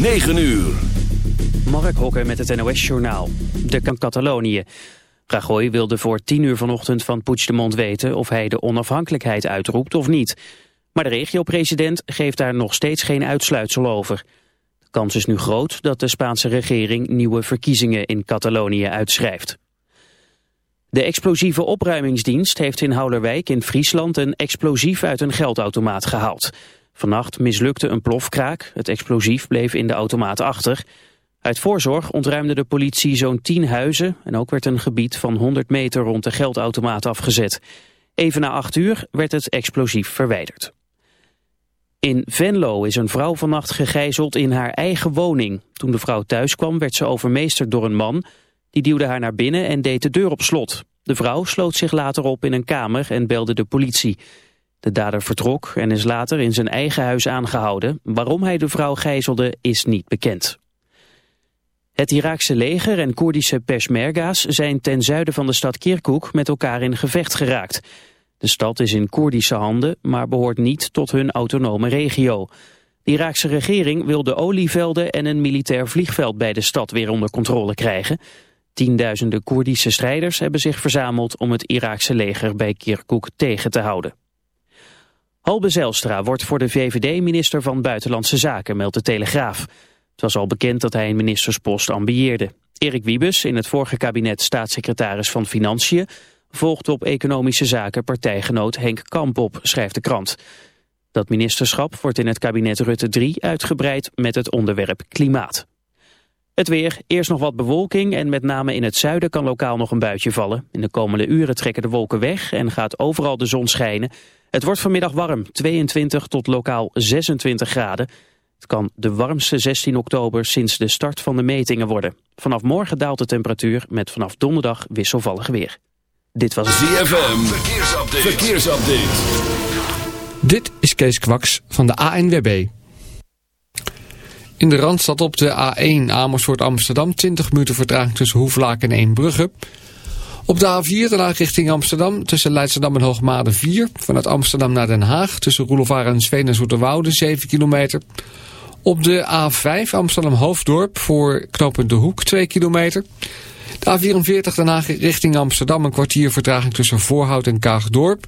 9 uur. Mark Hokker met het NOS-journaal. De kan Catalonië. Rajoy wilde voor 10 uur vanochtend van Puigdemont weten... of hij de onafhankelijkheid uitroept of niet. Maar de regio-president geeft daar nog steeds geen uitsluitsel over. De kans is nu groot dat de Spaanse regering... nieuwe verkiezingen in Catalonië uitschrijft. De explosieve opruimingsdienst heeft in Houderwijk in Friesland... een explosief uit een geldautomaat gehaald... Vannacht mislukte een plofkraak. Het explosief bleef in de automaat achter. Uit voorzorg ontruimde de politie zo'n 10 huizen... en ook werd een gebied van 100 meter rond de geldautomaat afgezet. Even na 8 uur werd het explosief verwijderd. In Venlo is een vrouw vannacht gegijzeld in haar eigen woning. Toen de vrouw thuis kwam werd ze overmeesterd door een man. Die duwde haar naar binnen en deed de deur op slot. De vrouw sloot zich later op in een kamer en belde de politie... De dader vertrok en is later in zijn eigen huis aangehouden. Waarom hij de vrouw gijzelde is niet bekend. Het Iraakse leger en Koerdische Peshmerga's zijn ten zuiden van de stad Kirkuk met elkaar in gevecht geraakt. De stad is in Koerdische handen, maar behoort niet tot hun autonome regio. De Iraakse regering wil de olievelden en een militair vliegveld bij de stad weer onder controle krijgen. Tienduizenden Koerdische strijders hebben zich verzameld om het Iraakse leger bij Kirkuk tegen te houden. Halbe Zijlstra wordt voor de VVD minister van Buitenlandse Zaken, meldt de Telegraaf. Het was al bekend dat hij een ministerspost ambieerde. Erik Wiebes, in het vorige kabinet staatssecretaris van Financiën, volgt op economische zaken partijgenoot Henk Kamp op, schrijft de krant. Dat ministerschap wordt in het kabinet Rutte 3 uitgebreid met het onderwerp klimaat. Het weer, eerst nog wat bewolking en met name in het zuiden kan lokaal nog een buitje vallen. In de komende uren trekken de wolken weg en gaat overal de zon schijnen. Het wordt vanmiddag warm, 22 tot lokaal 26 graden. Het kan de warmste 16 oktober sinds de start van de metingen worden. Vanaf morgen daalt de temperatuur met vanaf donderdag wisselvallig weer. Dit was ZFM, verkeersupdate. verkeersupdate. Dit is Kees Kwaks van de ANWB. In de Randstad op de A1 Amersfoort Amsterdam 20 minuten vertraging tussen Hoeflaak en Eembrugge. Op de A4 daarna richting Amsterdam tussen Leidschendam en Hoogmade 4. Vanuit Amsterdam naar Den Haag tussen Roelofaar en Sveen en Zoeterwoude 7 kilometer. Op de A5 Amsterdam Hoofddorp voor knooppunt De Hoek 2 kilometer. De A44 daarna richting Amsterdam een kwartier vertraging tussen Voorhout en Kaagdorp.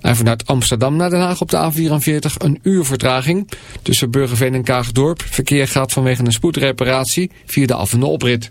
En vanuit Amsterdam naar Den Haag op de A44 een uur vertraging. Tussen Burgerveen en Kaagdorp. Verkeer gaat vanwege een spoedreparatie via de af- en de oprit.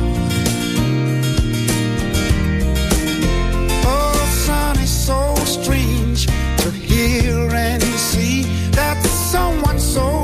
Someone so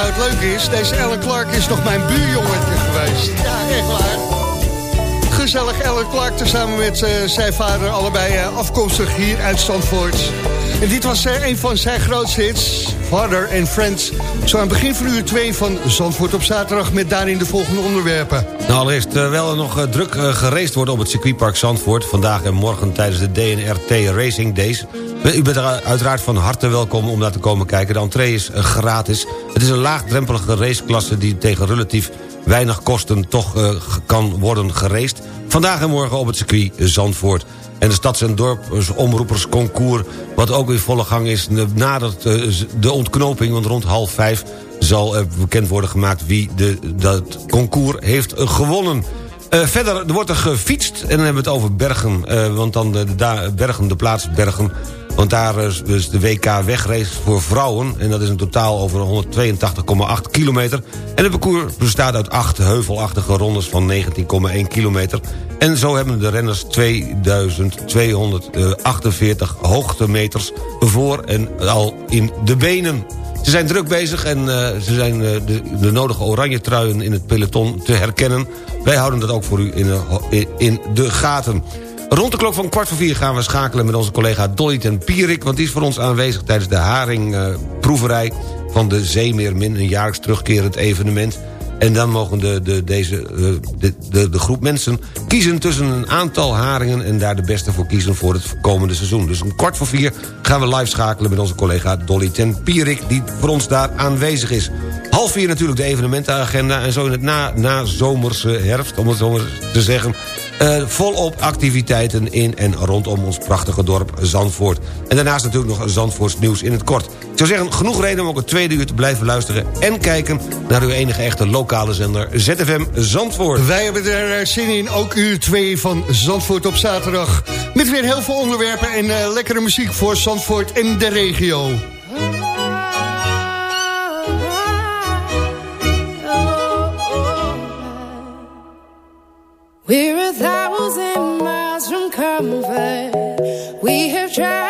nou het is? Deze Ellen Clark is nog mijn buurjongetje geweest. Ja, echt waar. Gezellig Ellen Clark tezamen met eh, zijn vader, allebei eh, afkomstig hier uit Zandvoort. En dit was eh, een van zijn grootste hits, Father and Friends. Zo aan het begin van uur 2 van Zandvoort op zaterdag... met daarin de volgende onderwerpen. Nou, allereerst, terwijl er nog druk uh, geraced wordt op het circuitpark Zandvoort... vandaag en morgen tijdens de DNRT Racing Days... u bent er uiteraard van harte welkom om daar te komen kijken. De entree is uh, gratis. Het is een laagdrempelige raceklasse die tegen relatief weinig kosten... toch uh, kan worden geraced. Vandaag en morgen op het circuit Zandvoort. En de Stads- en Dorpsomroepersconcours... wat ook in volle gang is, nadert de ontknoping... want rond half vijf zal bekend worden gemaakt wie de, dat concours heeft gewonnen. Verder er wordt er gefietst en dan hebben we het over Bergen. Want dan de, de, Bergen, de plaats Bergen. Want daar is dus de WK wegrace voor vrouwen. En dat is een totaal over 182,8 kilometer. En het parcours bestaat uit acht heuvelachtige rondes van 19,1 kilometer. En zo hebben de renners 2248 hoogtemeters voor en al in de benen. Ze zijn druk bezig en uh, ze zijn uh, de, de, nodige oranje truien in het peloton te herkennen. Wij houden dat ook voor u in in de gaten. Rond de klok van kwart voor vier gaan we schakelen met onze collega Dolly ten Pierik... want die is voor ons aanwezig tijdens de haringproeverij van de Zeemeermin... een jaarlijks terugkerend evenement En dan mogen de, de, deze, eh, de, de, de groep mensen kiezen tussen een aantal haringen... en daar de beste voor kiezen voor het komende seizoen. Dus om kwart voor vier gaan we live schakelen met onze collega Dolly ten Pierik... die voor ons daar aanwezig is. Half vier natuurlijk de evenementenagenda... en zo in het na, na zomerse herfst, om het zo maar te zeggen... Uh, volop activiteiten in en rondom ons prachtige dorp Zandvoort. En daarnaast natuurlijk nog Zandvoorts nieuws in het kort. Ik zou zeggen, genoeg reden om ook het tweede uur te blijven luisteren... en kijken naar uw enige echte lokale zender ZFM Zandvoort. Wij hebben er eh, zin in, ook uur 2 van Zandvoort op zaterdag. Met weer heel veel onderwerpen en uh, lekkere muziek voor Zandvoort en de regio. We're a thousand miles from comfort. We have traveled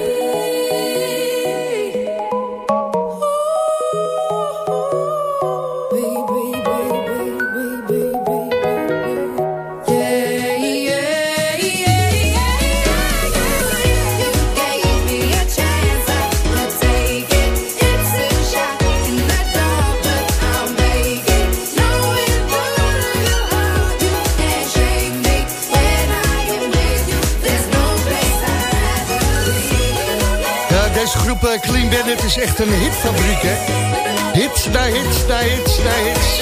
groep eh, Clean Bandit is echt een hitfabriek, hè? Hits na hits na hits na hits.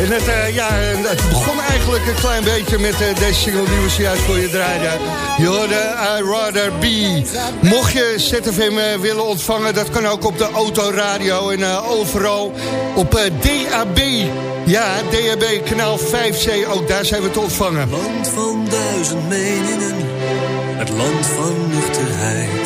En het, eh, ja, het begon eigenlijk een klein beetje met eh, deze single die we zojuist voor je draaiden. Je hoorde I Rather Be. Mocht je ZFM willen ontvangen, dat kan ook op de autoradio en overal op DAB. Ja, DAB kanaal 5C, ook daar zijn we te ontvangen. Land van duizend meningen, het land van nuchterheid.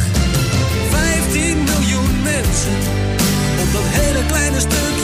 mensen. Op dat hele kleine stuk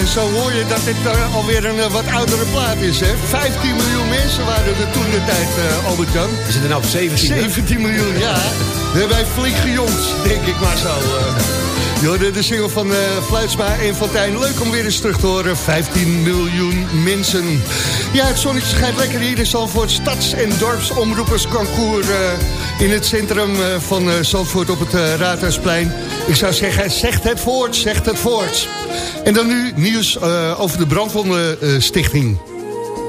Ja, zo hoor je dat dit eh, alweer een eh, wat oudere plaat is, hè? 15 miljoen mensen waren er toen de tijd, eh Albert-Jan. We zitten nou op 17. hè? 17 miljoen, ja. We hebben flink gejongd, denk ik maar zo. Je de single van eh Fluitsma en Fontijn. Leuk om weer eens terug te horen. 15 miljoen mensen. Ja, het zonnetje schijnt lekker hier in Zandvoort. Stads- en dorpsomroepersconcours eh, in het centrum eh, van eh, Zandvoort op het Raadhuisplein. Ik zou zeggen, zegt het voort, zegt het voort. En dan nu nieuws over de Brandwondenstichting.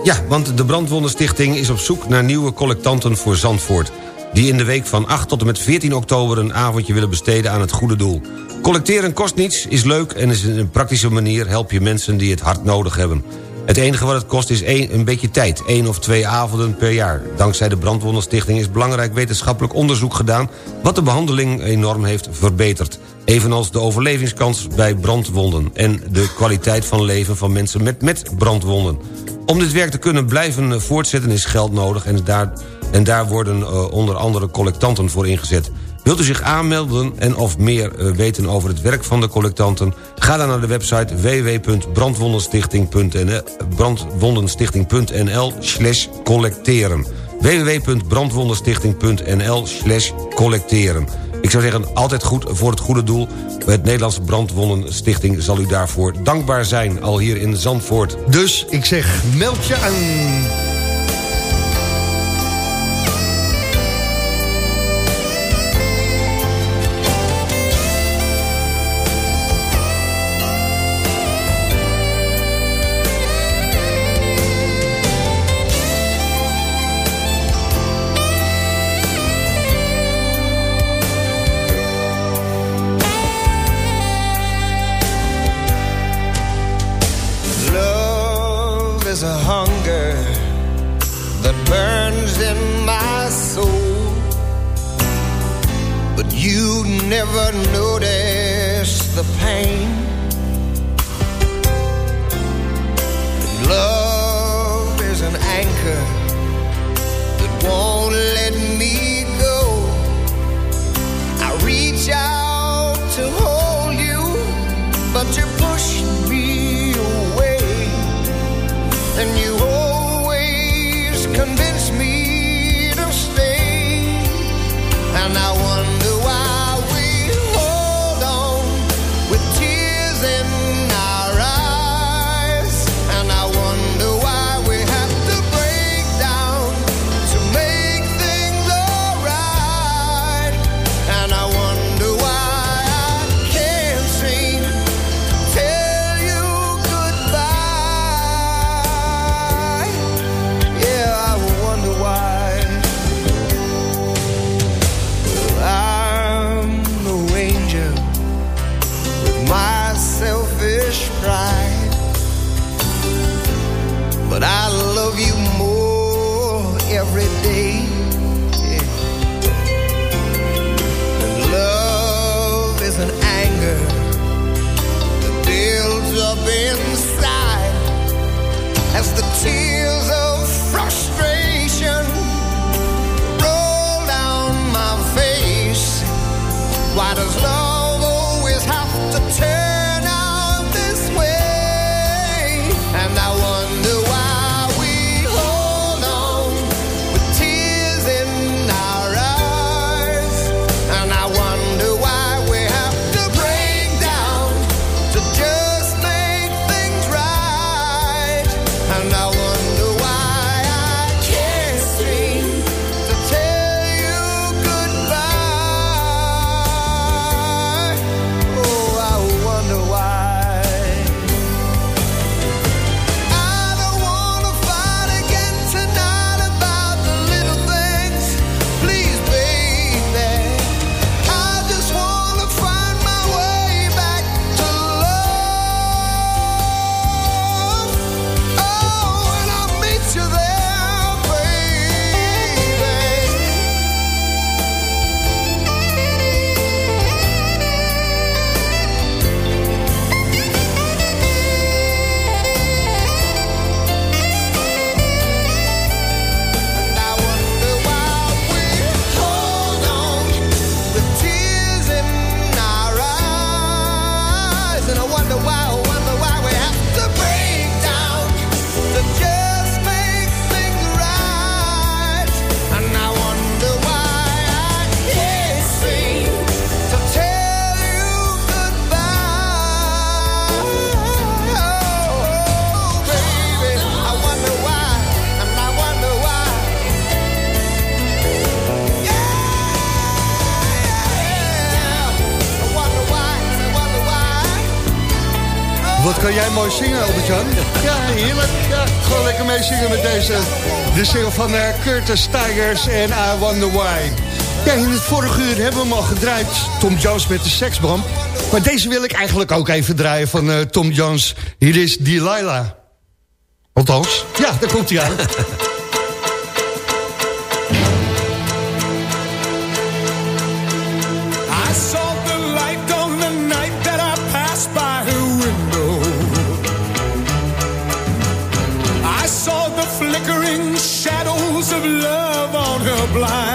Ja, want de Brandwondenstichting is op zoek naar nieuwe collectanten voor Zandvoort... die in de week van 8 tot en met 14 oktober een avondje willen besteden aan het goede doel. Collecteren kost niets, is leuk en is een praktische manier... help je mensen die het hard nodig hebben. Het enige wat het kost is één, een beetje tijd, één of twee avonden per jaar. Dankzij de Brandwondenstichting is belangrijk wetenschappelijk onderzoek gedaan... wat de behandeling enorm heeft verbeterd. Evenals de overlevingskans bij brandwonden... en de kwaliteit van leven van mensen met, met brandwonden. Om dit werk te kunnen blijven voortzetten is geld nodig... en daar, en daar worden eh, onder andere collectanten voor ingezet. Wilt u zich aanmelden en of meer eh, weten over het werk van de collectanten? Ga dan naar de website www.brandwondenstichting.nl brandwondenstichting.nl slash collecteren www.brandwondenstichting.nl slash collecteren Ik zou zeggen, altijd goed voor het goede doel. Het Nederlandse Brandwondenstichting zal u daarvoor dankbaar zijn, al hier in Zandvoort. Dus ik zeg, meld je aan. Wat kan jij mooi zingen, Albert-Jan? Ja, heerlijk. Ja, gewoon lekker mee zingen met deze. De single van uh, Curtis Tigers en I Wonder Why. Ja, in het vorige uur hebben we hem al gedraaid. Tom Jones met de seksbomb. Maar deze wil ik eigenlijk ook even draaien van eh, Tom Jones. Hier is Delilah. Althans, ja, daar komt hij aan. blind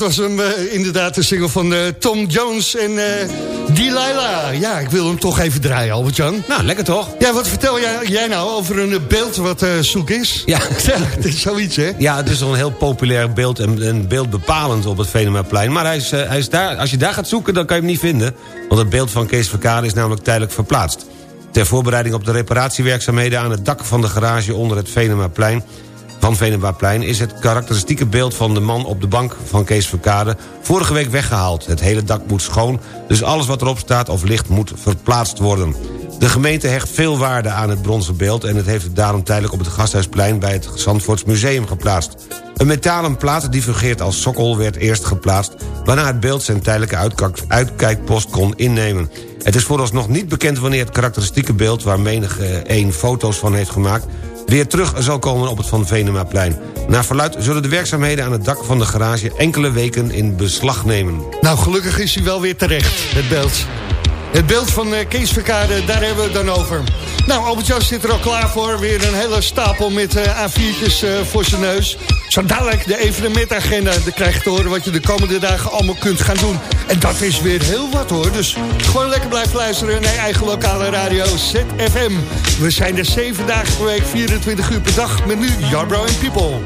dat was hem eh, inderdaad de single van eh, Tom Jones en eh Delilah. Ja, ik wil hem toch even draaien, Albert-Jan. Nou, lekker toch? Ja, wat vertel jij, jij nou over een beeld wat zoek is? Ja. het is zoiets, hè? Ja, het is een heel populair beeld en een beeld bepalend op het Venemaplein. Maar hij is, hij is daar, als je daar gaat zoeken, dan kan je hem niet vinden. Want het beeld van Kees Verkade is namelijk tijdelijk verplaatst. Ter voorbereiding op de reparatiewerkzaamheden aan het dak van de garage onder het Venemaplein van Venemaplein is het karakteristieke beeld van de man op de bank van Kees Verkade vorige week weggehaald. Het hele dak moet schoon, dus alles wat erop staat of ligt moet verplaatst worden. De gemeente hecht veel waarde aan het bronzen beeld... en het heeft het daarom tijdelijk op het Gasthuisplein bij het Zandvoorts Museum geplaatst. Een metalen plaat die fungeert als sokkel werd eerst geplaatst... waarna het beeld zijn tijdelijke uitkijk- uitkijkpost kon innemen. Het is vooralsnog niet bekend wanneer het karakteristieke beeld... waar menig eh, één foto's van heeft gemaakt weer terug zal komen op het Van Venemaplein. Naar verluid zullen de werkzaamheden aan het dak van de garage... enkele weken in beslag nemen. Nou, gelukkig is hij wel weer terecht, het beeld. Het beeld van eh, Kees Verkade, daar hebben we het dan over. Nou, Albert-Jan zit er al klaar voor. Weer een hele stapel met eh, A4'tjes eh, voor zijn neus. Zo dadelijk de evenementagenda. Dan krijg je te horen wat je de komende dagen allemaal kunt gaan doen. En dat is weer heel wat hoor. Dus gewoon lekker blijven luisteren naar je eigen lokale radio ZFM. We zijn er zeven dagen per week, 24 uur per dag. Met nu Jarbro and People.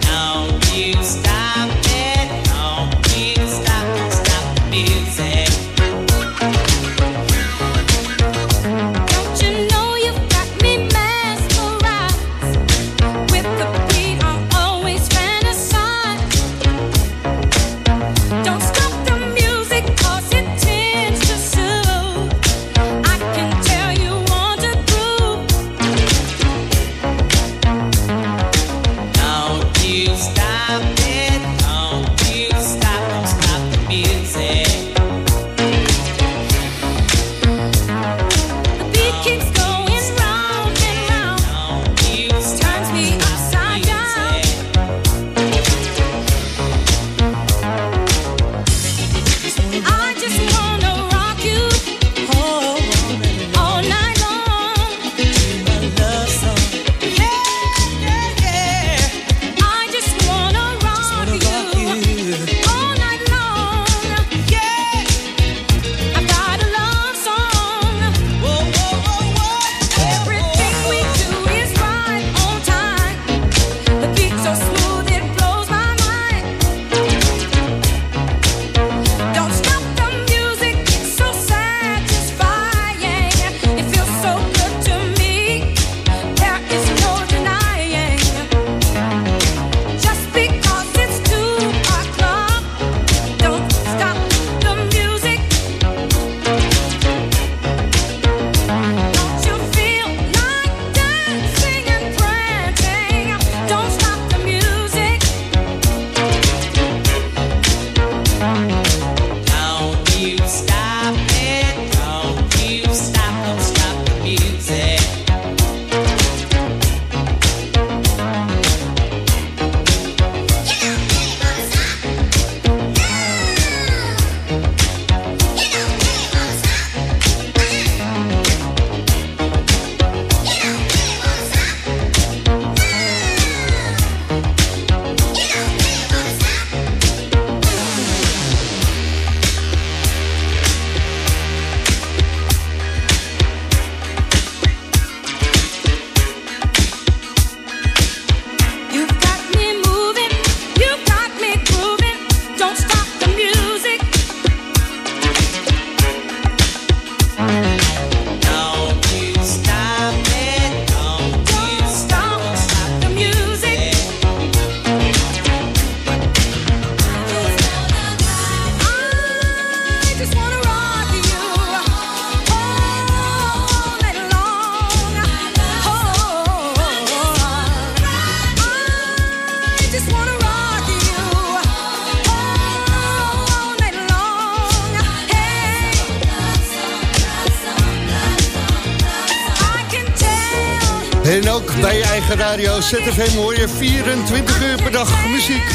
ZFM hoor je 24 uur per dag muziek.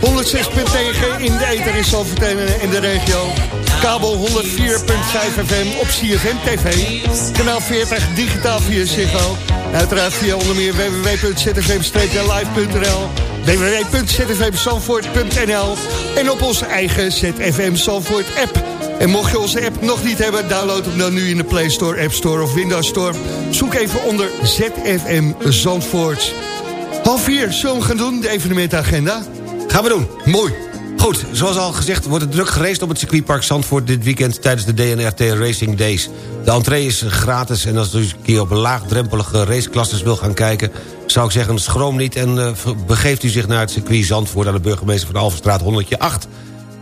106.9 in de ether in Zalverteen en in de regio. Kabel 104.5 FM op CFM TV. Kanaal 40 digitaal via Ziggo. Uiteraard via onder meer www.zfm-live.nl. en op onze eigen ZFM Zandvoort app. En mocht je onze app nog niet hebben, download hem dan nu in de Play Store, App Store of Windows Store. Zoek even onder ZFM Zandvoort. Half vier, zullen we gaan doen, de evenementagenda? Gaan we doen. Mooi. Goed, zoals al gezegd wordt het druk gereest op het circuitpark Zandvoort... dit weekend tijdens de DNRT Racing Days. De entree is gratis en als u een keer op laagdrempelige raceklasses wil gaan kijken... zou ik zeggen, schroom niet en eh, begeeft u zich naar het circuit Zandvoort... aan de burgemeester van de Alverstraat 108...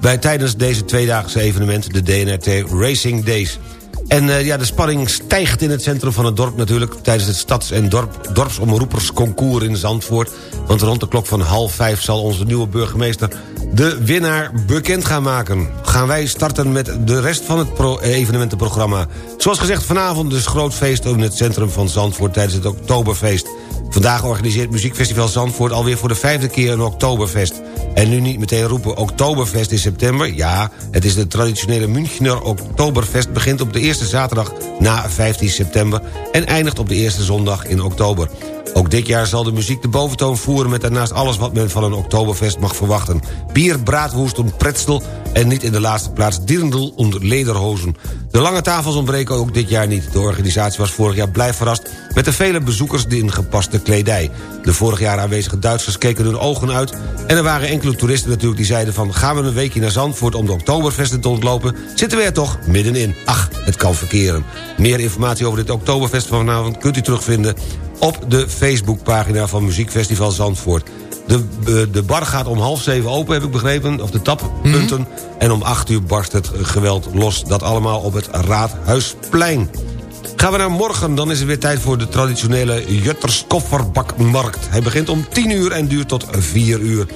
Bij, tijdens deze tweedaagse evenement, de DNRT Racing Days. En eh, ja, de spanning stijgt in het centrum van het dorp natuurlijk... tijdens het stads- en dorp, dorpsomroepersconcours in Zandvoort. Want rond de klok van half vijf zal onze nieuwe burgemeester... de winnaar bekend gaan maken. Gaan wij starten met de rest van het eh, evenementenprogramma. Zoals gezegd, vanavond dus groot feest in het centrum van Zandvoort... tijdens het Oktoberfeest. Vandaag organiseert Muziekfestival Zandvoort alweer voor de vijfde keer een Oktoberfest. En nu niet meteen roepen Oktoberfest in september. Ja, het is de traditionele Münchner Oktoberfest... begint op de eerste zaterdag na 15 september... en eindigt op de eerste zondag in oktober. Ook dit jaar zal de muziek de boventoon voeren... met daarnaast alles wat men van een Oktoberfest mag verwachten. Bier, braadwoest en pretzel... en niet in de laatste plaats dirndl en lederhozen. De lange tafels ontbreken ook dit jaar niet. De organisatie was vorig jaar blij verrast... met de vele bezoekers in gepaste kledij. De vorig jaar aanwezige Duitsers keken hun ogen uit... en er waren enkele toeristen natuurlijk die zeiden van... gaan we een weekje naar Zandvoort om de Oktoberfesten te ontlopen... zitten we er toch middenin. Ach, het kan verkeren. Meer informatie over dit Oktoberfest van vanavond kunt u terugvinden op de Facebookpagina van Muziekfestival Zandvoort. De, eh, de bar gaat om half zeven open, heb ik begrepen, of de tappunten. En om acht uur barst het geweld los. Dat allemaal op het Raadhuisplein. Gaan we naar morgen, dan is het weer tijd voor de traditionele Jutters kofferbakmarkt. Hij begint om 10 uur en duurt tot 4 uur.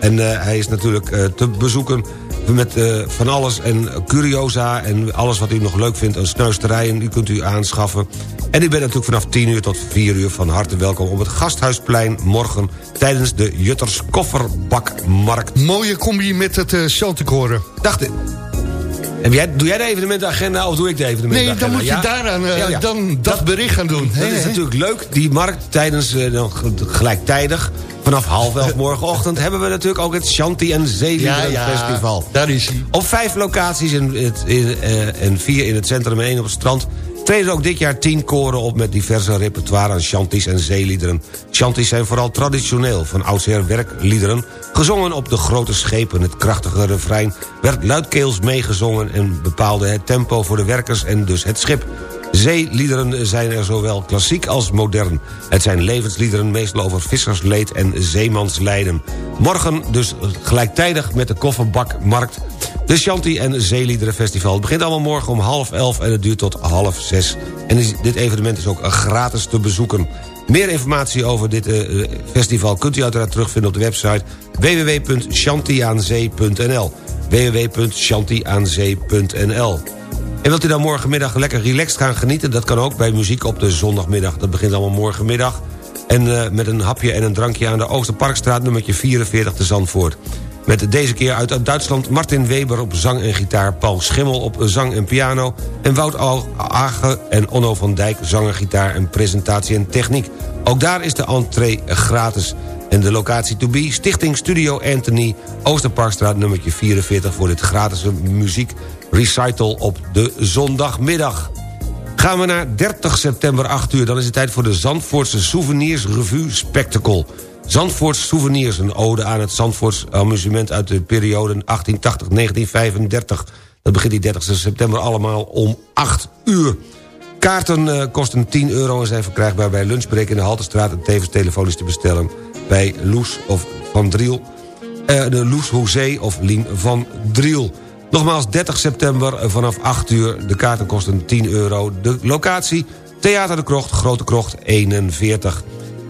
En eh, hij is natuurlijk eh, te bezoeken met eh, van alles en curiosa... en alles wat u nog leuk vindt, een snuisterijen, u kunt u aanschaffen. En u bent natuurlijk vanaf 10 uur tot 4 uur van harte welkom... op het Gasthuisplein morgen tijdens de Jutters Kofferbakmarkt. Mooie combi met het uh. Dacht ik. Heb jij, doe jij de evenementagenda of doe ik de Nee, evenementagenda? dan moet je daaraan eh, Ja, ja. dan dat, bericht gaan doen. Dat is natuurlijk leuk. Die markt tijdens, dan g- gelijktijdig, vanaf half elf morgenochtend... hebben we natuurlijk ook het Shanti en Zeeliederen Ja, ja, Festival. daar is hij. Op vijf locaties in, eh, en vier in het centrum en één op het strand... treden ook dit jaar tien koren op met diverse repertoire aan shanties en zeeliederen. Shanties zijn vooral traditioneel, van oudsher werkliederen... gezongen op de grote schepen. Het krachtige refrein werd luidkeels meegezongen... en bepaalde het tempo voor de werkers en dus het schip. Zeeliederen zijn er zowel klassiek als modern. Het zijn levensliederen meestal over vissersleed en zeemanslijden. Morgen dus gelijktijdig met de kofferbakmarkt... de Shanti en Zeeliederen Festival. Het begint allemaal morgen om half elf en het duurt tot half zes. En dit evenement is ook gratis te bezoeken. Meer informatie over dit eh, eh, festival kunt u uiteraard terugvinden op de website www.shantiaanzee.nl www.shantiaanzee.nl en wilt u dan morgenmiddag lekker relaxed gaan genieten? Dat kan ook bij muziek op de zondagmiddag. Dat begint allemaal morgenmiddag. En eh, met een hapje en een drankje aan de Oosterparkstraat... nummertje 44 te Zandvoort. Met deze keer uit Duitsland Martin Weber op zang en gitaar... Paul Schimmel op zang en piano... en Wout Age en Onno van Dijk zanger, gitaar en presentatie en techniek. Ook daar is de entree gratis. En de locatie to be, Stichting Studio Anthony... Oosterparkstraat nummertje 44... voor dit gratis muziek recital op de zondagmiddag. Gaan we naar 30 september 8 uur... dan is het tijd voor de Zandvoortse Souvenirs Revue Spectacle. Zandvoorts Souvenirs, een ode aan het Zandvoorts amusement... uit de periode 1880-1935. Dat begint die 30 september allemaal om 8 uur. Kaarten eh, kosten 10 euro en zijn verkrijgbaar bij Lunchbreak in de Haltestraat... en tevens telefonisch te bestellen bij Loes of Van Driel... eh, de Loes Hoezee of Lien van Driel. Nogmaals, 30 september eh, vanaf 8 uur. De kaarten kosten 10 euro. De locatie, Theater de Krocht, Grote Krocht 41.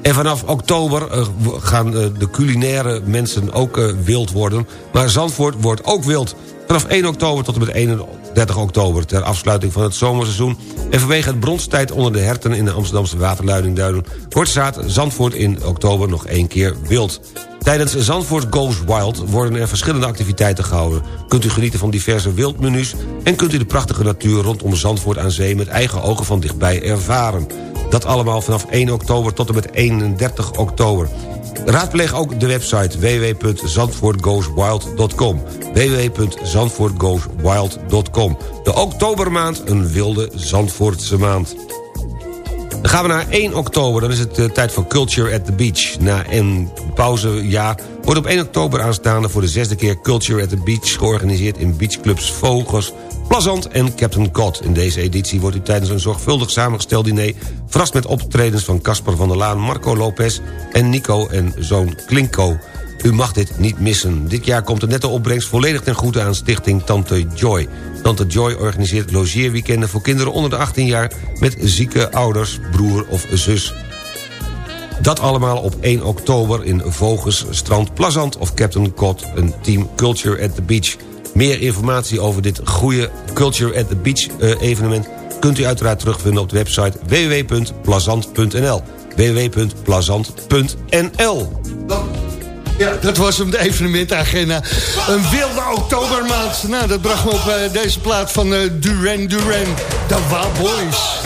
En vanaf oktober eh, gaan eh, de culinaire mensen ook eh, wild worden. Maar Zandvoort wordt ook wild. Vanaf 1 oktober tot en met 31 oktober... ter afsluiting van het zomerseizoen... en vanwege het bronstijd onder de herten... in de Amsterdamse waterleidingduinen... wordt staat Zandvoort in oktober nog één keer wild. Tijdens Zandvoort Goes Wild worden er verschillende activiteiten gehouden. Kunt u genieten van diverse wildmenu's... en kunt u de prachtige natuur rondom Zandvoort aan zee... met eigen ogen van dichtbij ervaren. Dat allemaal vanaf 1 oktober tot en met 31 oktober. Raadpleeg ook de website www.zandvoortgoeswild.com www.zandvoortgoeswild.com De oktobermaand, een wilde Zandvoortse maand. Dan gaan we naar 1 oktober, dan is het eh, tijd voor Culture at the Beach. Na een pauzejaar wordt op 1 oktober aanstaande... voor de zesde keer Culture at the Beach georganiseerd... in beachclubs Vogels, Plazant en Captain Cod. In deze editie wordt u tijdens een zorgvuldig samengesteld diner... verrast met optredens van Casper van der Laan, Marco Lopez... en Nico en zoon Klinko. U mag dit niet missen. Dit jaar komt de netto opbrengst volledig ten goede aan stichting Tante Joy. Tante Joy organiseert logeerweekenden voor kinderen onder de 18 jaar... met zieke ouders, broer of zus. Dat allemaal op 1 oktober in Voges, Strand Plazant of Captain Cod... een team Culture at the Beach. Meer informatie over dit goede Culture at the Beach eh, evenement... kunt u uiteraard terugvinden op de website www.plazant.nl www.plazant.nl Ja, dat was hem, de evenementagenda. Een wilde oktobermaand. Nou, dat bracht me op eh, deze plaat van eh, Duran Duran. De Wild Boys.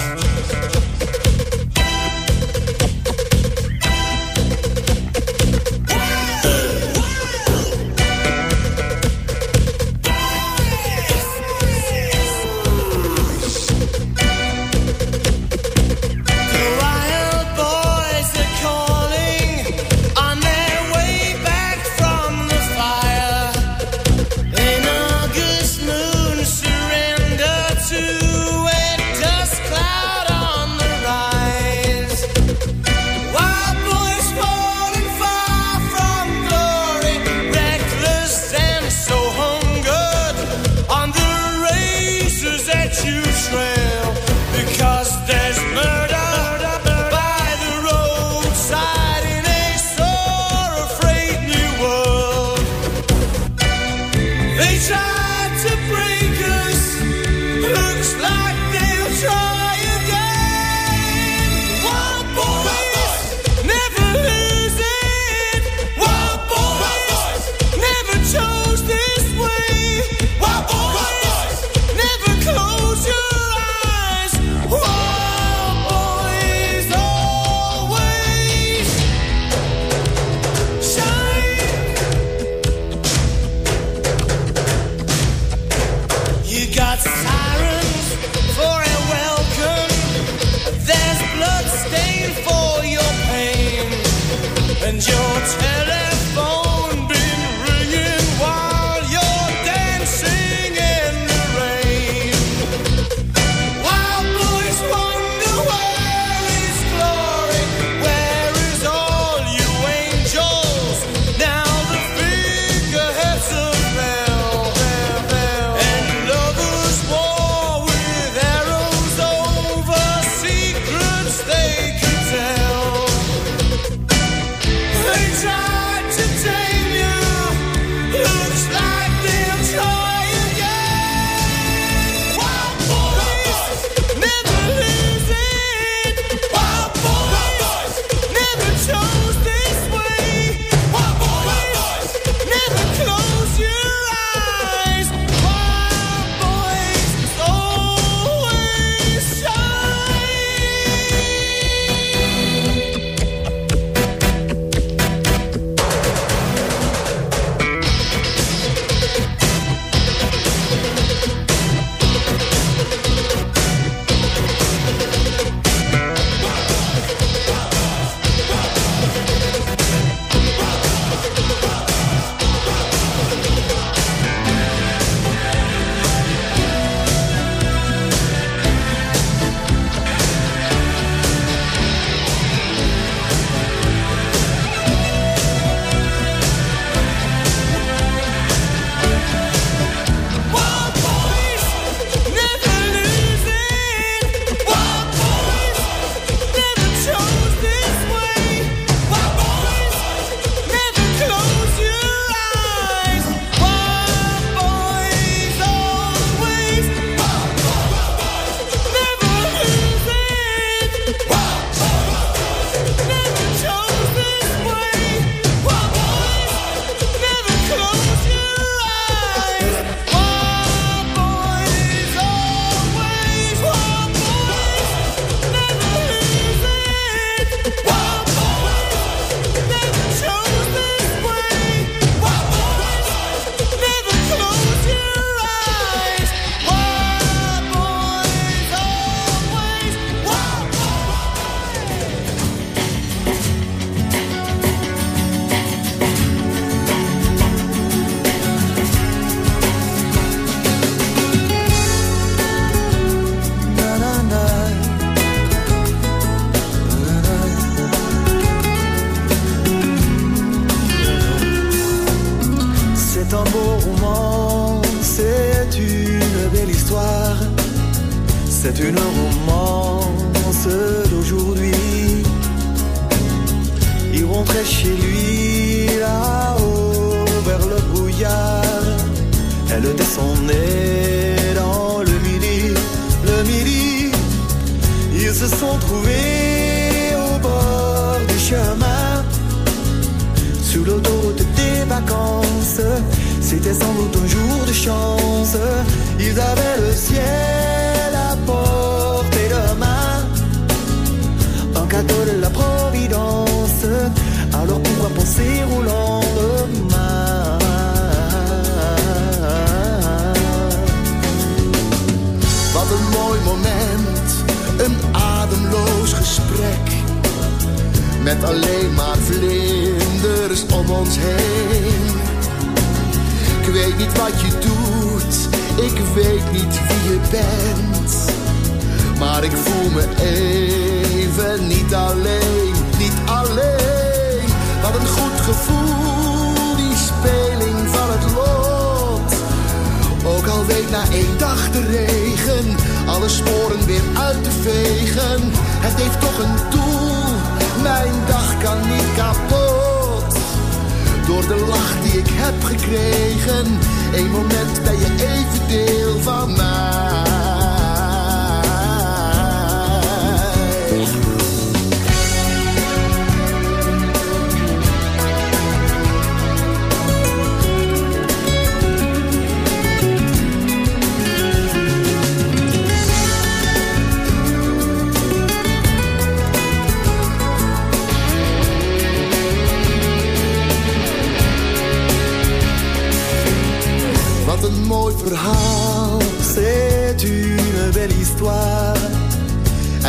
Heb gekregen, één moment ben je even deel van mij.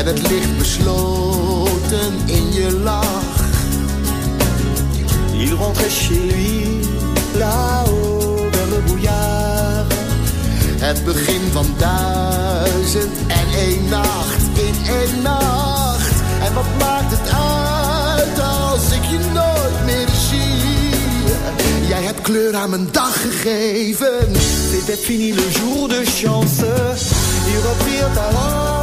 En het ligt besloten in je lach. Il rentrait chez lui, là-haut vers le brouillard. Het begin van duizend en één nacht in één nacht. En wat maakt het uit als ik je nooit meer zie? Jij hebt kleur aan mijn dag gegeven. C'était fini le jour de chance. Ils reprirent alors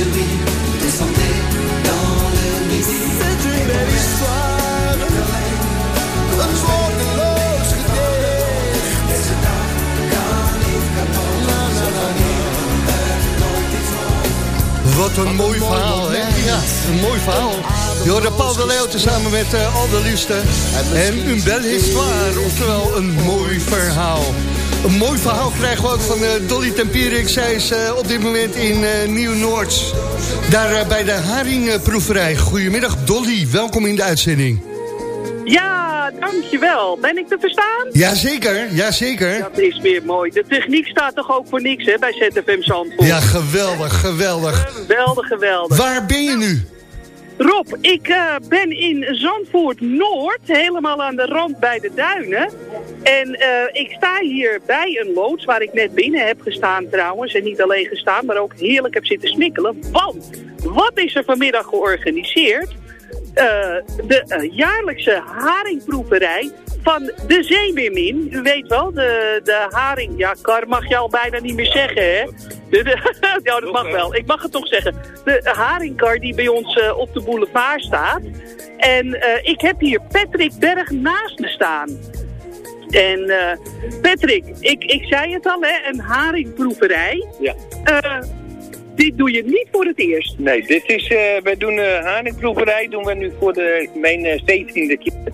Rentrait chez lui, descendait dans le midi. C'est une belle histoire. Een woordeloos gedicht. Deze dag kan niet kapot. Wat een mooi verhaal, hè? Ja, een mooi verhaal. Je hoorde Paul de Leeuw samen met uh, Al de Liefste. En een belle histoire, oftewel een mooi verhaal. Een mooi verhaal krijgen we ook van eh, Dolly Tempierik. Zij is eh, op dit moment in eh, Nieuw-Noord. Daar bij de Haringproeverij. Goedemiddag Dolly, welkom in de uitzending. Ja, dankjewel. Ben ik te verstaan? Jazeker, jazeker. Dat is weer mooi. De techniek staat toch ook voor niks hè, bij ZFM Zandvoort? Ja, geweldig, geweldig. Geweldig, geweldig. Waar ben je nu? Rob, ik eh, ben in Zandvoort Noord, helemaal aan de rand bij de duinen. En eh, ik sta hier bij een loods waar ik net binnen heb gestaan trouwens. En niet alleen gestaan, maar ook heerlijk heb zitten smikkelen. Want, wat is er vanmiddag georganiseerd? Eh, de jaarlijkse haringproeverij van de Zeemeermin. U weet wel, de, de haring. Ja, kar mag je al bijna niet meer zeggen, hè? De, de, ja, dat mag wel. Ik mag het toch zeggen. De haringkar die bij ons eh, op de boulevard staat. En eh, ik heb hier Patrick Berg naast me staan. En eh, Patrick, ik, ik zei het al, hè, een haringproeverij. Ja. Dit doe je niet voor het eerst. Nee, dit is, wij doen haringproeverij, doen we nu voor de, mijn eh, 17e keer.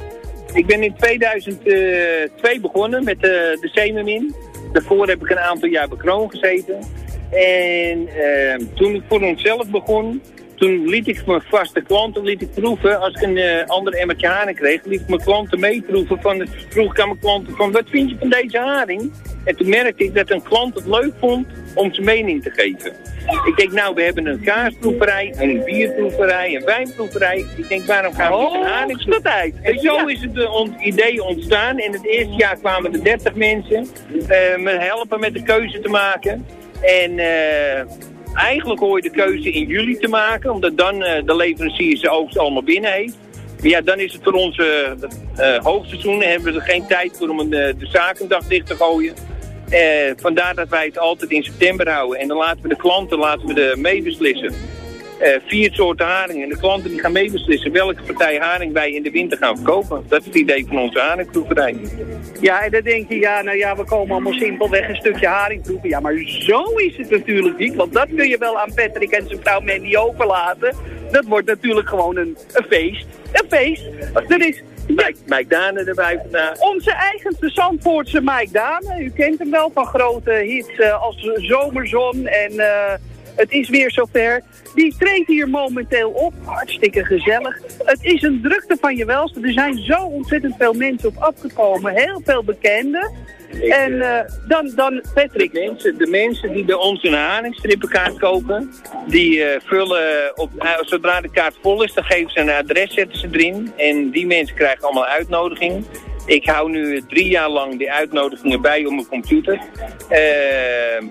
Ik ben in 2002 begonnen met eh, de Zeemermin. Daarvoor heb ik een aantal jaar bij Kroon gezeten. En eh, toen ik voor onszelf begon, toen liet ik mijn vaste klanten liet ik proeven. Als ik een eh, ander emmertje haring kreeg, liet ik mijn klanten meeproeven. Van, vroeg ik aan mijn klanten van, wat vind je van deze haring? En toen merkte ik dat een klant het leuk vond om zijn mening te geven. Ik denk, nou, we hebben een kaasproeverij, een bierproeverij, een wijnproeverij. Ik denk, waarom gaan we niet een haringproeverij? En zo is het ont- idee ontstaan. En het eerste jaar kwamen er 30 mensen eh, me helpen met de keuze te maken. En eh, eigenlijk hoor je de keuze in juli te maken, omdat dan eh, de leverancier zijn oogst allemaal binnen heeft. Ja, dan is het voor ons eh, eh, hoogseizoen en hebben we er geen tijd voor om de zakendag dicht te gooien. Vandaar dat wij het altijd in september houden. En dan laten we de klanten laten we de meebeslissen. Eh, vier soorten haring. En de klanten die gaan meebeslissen welke partij haring wij in de winter gaan verkopen. Dat is het idee van onze haringproeverij. Ja, en dan denk je, ja, nou ja, we komen allemaal simpelweg een stukje haring proeven. Ja, maar zo is het natuurlijk niet, want dat kun je wel aan Patrick en zijn vrouw Mandy overlaten. Dat wordt natuurlijk gewoon een, een feest. Een feest. Er is... Mike, Mike Dane erbij vandaag. Onze eigenste Zandvoortse Mike Dane. U kent hem wel van grote hits eh, als Zomerzon en eh, Het is weer zover. Die treedt hier momenteel op. Hartstikke gezellig. Het is een drukte van je welste. Er zijn zo ontzettend veel mensen op afgekomen. Heel veel bekenden. En eh, dan, dan Patrick. De mensen, de mensen die bij ons een haringstrippenkaart kopen, die eh, vullen op, eh, zodra de kaart vol is, dan geven ze een adres, zetten ze erin. En die mensen krijgen allemaal uitnodiging. Ik hou nu drie jaar lang die uitnodigingen bij op mijn computer. Eh,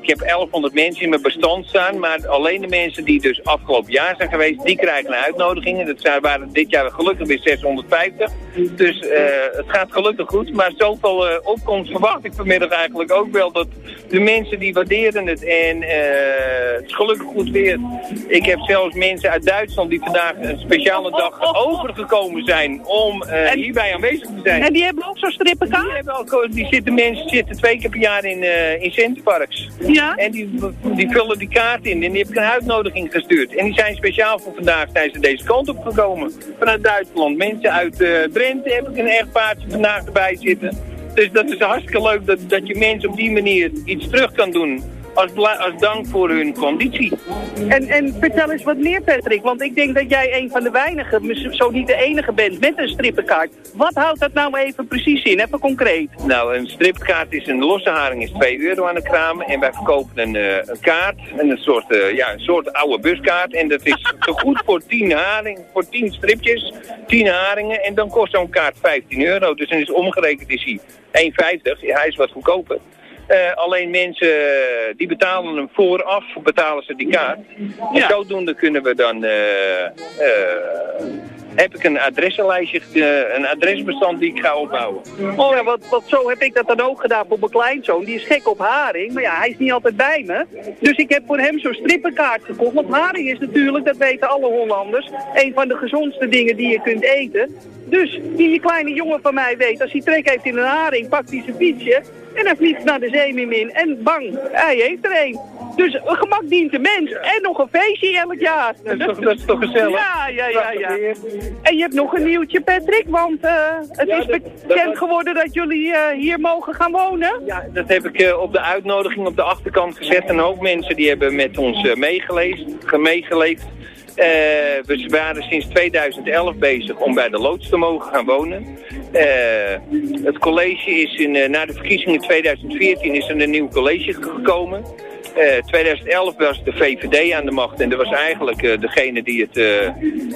ik heb 1100 mensen in mijn bestand staan, maar alleen de mensen die dus afgelopen jaar zijn geweest, die krijgen een uitnodiging. En dat zijn- waren dit jaar gelukkig weer 650. Dus eh, het gaat gelukkig goed, maar zoveel eh, opkomst verwacht ik vanmiddag eigenlijk ook wel. Dat de mensen die waarderen het en eh, het is gelukkig goed weer. Ik heb zelfs mensen uit Duitsland die vandaag een speciale dag overgekomen zijn om hierbij aanwezig te zijn. En die hebben zo'n strippenkaart? Die, hebben ook, die zitten mensen zitten twee keer per jaar in, eh in Centerparks. Ja? En die, die vullen die kaart in en die heb ik een uitnodiging gestuurd. En die zijn speciaal voor vandaag zijn ze deze kant op gekomen. Vanuit Duitsland. Mensen uit eh, Drenthe heb ik een echtpaardje vandaag erbij zitten. Dus dat is hartstikke leuk dat, dat je mensen op die manier iets terug kan doen. Als, als dank voor hun conditie. En, en vertel eens wat meer, Patrick. Want ik denk dat jij een van de weinigen, zo niet de enige bent, met een strippenkaart. Wat houdt dat nou even precies in? Even concreet. Nou, een stripkaart is een losse haring is 2 euro aan de kraam. En wij verkopen een, eh, een kaart, een soort, eh, ja, een soort oude buskaart. En dat is te goed voor 10 haring, voor 10 stripjes, 10 haringen. En dan kost zo'n kaart 15 euro. Dus dan is omgerekend is hij 1,50. Ja, hij is wat goedkoper. Eh, alleen mensen eh, die betalen hem vooraf, betalen ze die kaart. En zodoende kunnen we dan, eh, heb ik een adressenlijstje, een adresbestand die ik ga opbouwen. Oh ja, wat, wat zo heb ik dat dan ook gedaan voor mijn kleinzoon. Die is gek op haring, maar ja, hij is niet altijd bij me. Dus ik heb voor hem zo'n strippenkaart gekocht. Want haring is natuurlijk, dat weten alle Hollanders, een van de gezondste dingen die je kunt eten. Dus die kleine jongen van mij weet, als hij trek heeft in een haring, pakt hij zijn fietsje en hij vliegt naar de zeemim in. En bang, hij heeft er een. Dus gemak dient de mens. En nog een feestje elk jaar. Dat is toch, dat is toch gezellig? Ja, ja, ja, ja. En je hebt nog een nieuwtje, Patrick, want eh, het Ja, is bekend dat- geworden dat jullie eh, hier mogen gaan wonen. Ja, dat heb ik eh, op de uitnodiging op de achterkant gezet. Een hoop mensen die hebben met ons meegeleefd, ge- meegeleefd. Eh, we waren sinds 2011 bezig om bij de loods te mogen gaan wonen. Eh, het college is in, eh, na de verkiezingen 2014 is er een nieuw college gekomen. Eh 2011 was de VVD aan de macht en dat was eigenlijk degene die het,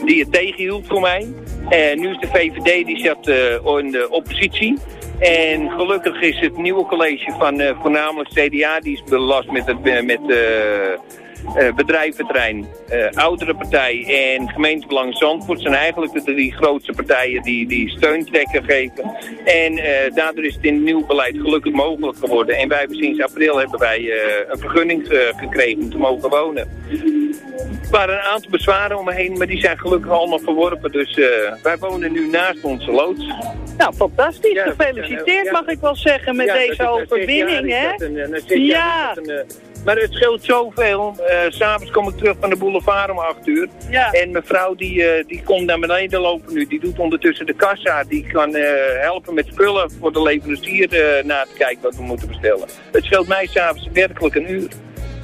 die het tegenhield voor mij. En nu is de VVD die zat in de oppositie. En gelukkig is het nieuwe college van voornamelijk CDA, die is belast met het met, eh, bedrijventerrein, eh, oudere partij en gemeentebelang Zandvoort zijn eigenlijk de drie grootste partijen die, die steuntrekken geven. En eh, daardoor is het in het nieuw beleid gelukkig mogelijk geworden. En wij hebben sinds april hebben wij een vergunning gekregen om te mogen wonen. Er waren een aantal bezwaren om me heen, maar die zijn gelukkig allemaal verworpen. Dus wij wonen nu naast onze loods. Nou, fantastisch. Ja, Gefeliciteerd, ja. mag ik wel zeggen, met Ja, deze overwinning, hè? ja, Maar het scheelt zoveel. Eh, S'avonds kom ik terug van de boulevard om 8 uur. Ja. En mijn vrouw die, eh, die komt naar beneden lopen nu. Die doet ondertussen de kassa. Die kan eh, helpen met spullen voor de leverancier na te kijken wat we moeten bestellen. Het scheelt mij s'avonds werkelijk een uur.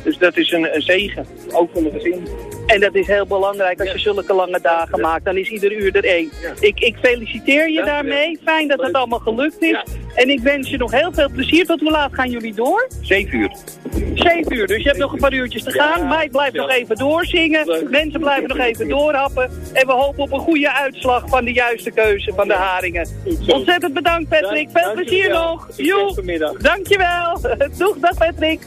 Dus dat is een, een zegen. Ook voor mijn gezin. En dat is heel belangrijk als je zulke lange dagen maakt. Dan is ieder uur er één. Ik, ik feliciteer je daarmee. Fijn dat het allemaal gelukt is. En ik wens je nog heel veel plezier. Tot hoe laat gaan jullie door? Zeven uur. Zeven uur, dus je hebt nog een paar uurtjes te gaan. Mike blijft nog even doorzingen. Mensen blijven nog even doorhappen. En we hopen op een goede uitslag van de juiste keuze van de haringen. Ontzettend bedankt Patrick. Veel plezier nog. Joe. Dankjewel. Doeg, dag Patrick.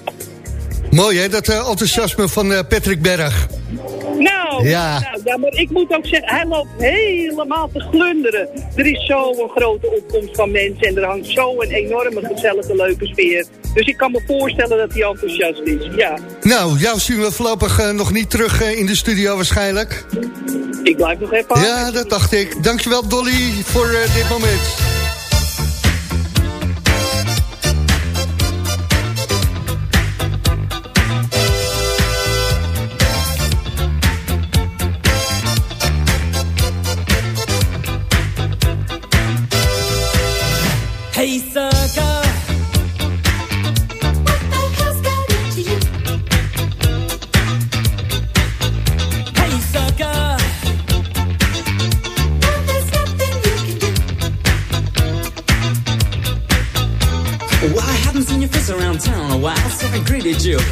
Mooi hè, dat eh, enthousiasme van eh, Patrick Berg. Nou, Ja. nou, ja, maar ik moet ook zeggen, hij loopt helemaal te glunderen. Er is zo'n grote opkomst van mensen en er hangt zo'n enorme gezellige leuke sfeer. Dus ik kan me voorstellen dat hij enthousiast is, ja. Nou, jou zien we voorlopig eh, nog niet terug in de studio waarschijnlijk. Ik blijf nog even Ja, dat dacht ik. Dankjewel Dolly voor dit moment.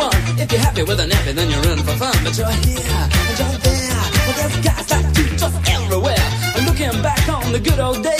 21. If you're happy with a nappy, then you're in for fun. But you're here and you're there. Well, there's guys like you just everywhere. And looking back on the good old days,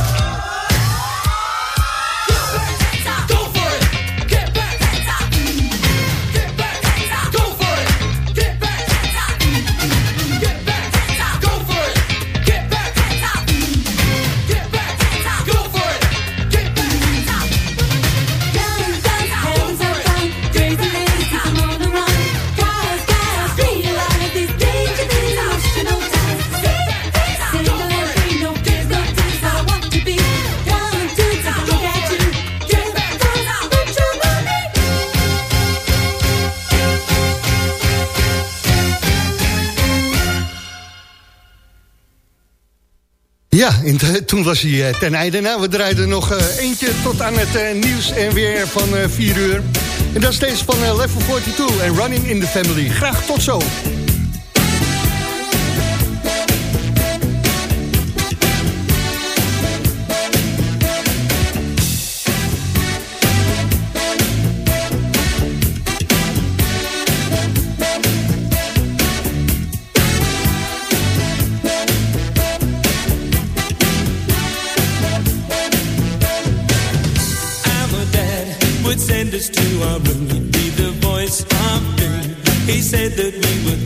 Ja, toen was hij eh, ten einde. Nou, we draaiden nog eh, eentje tot aan het eh, nieuws en weer van eh 4 uur. En dat is deze van Level 42 en Running in the Family. Graag tot zo. looked at me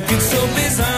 could so bizarre.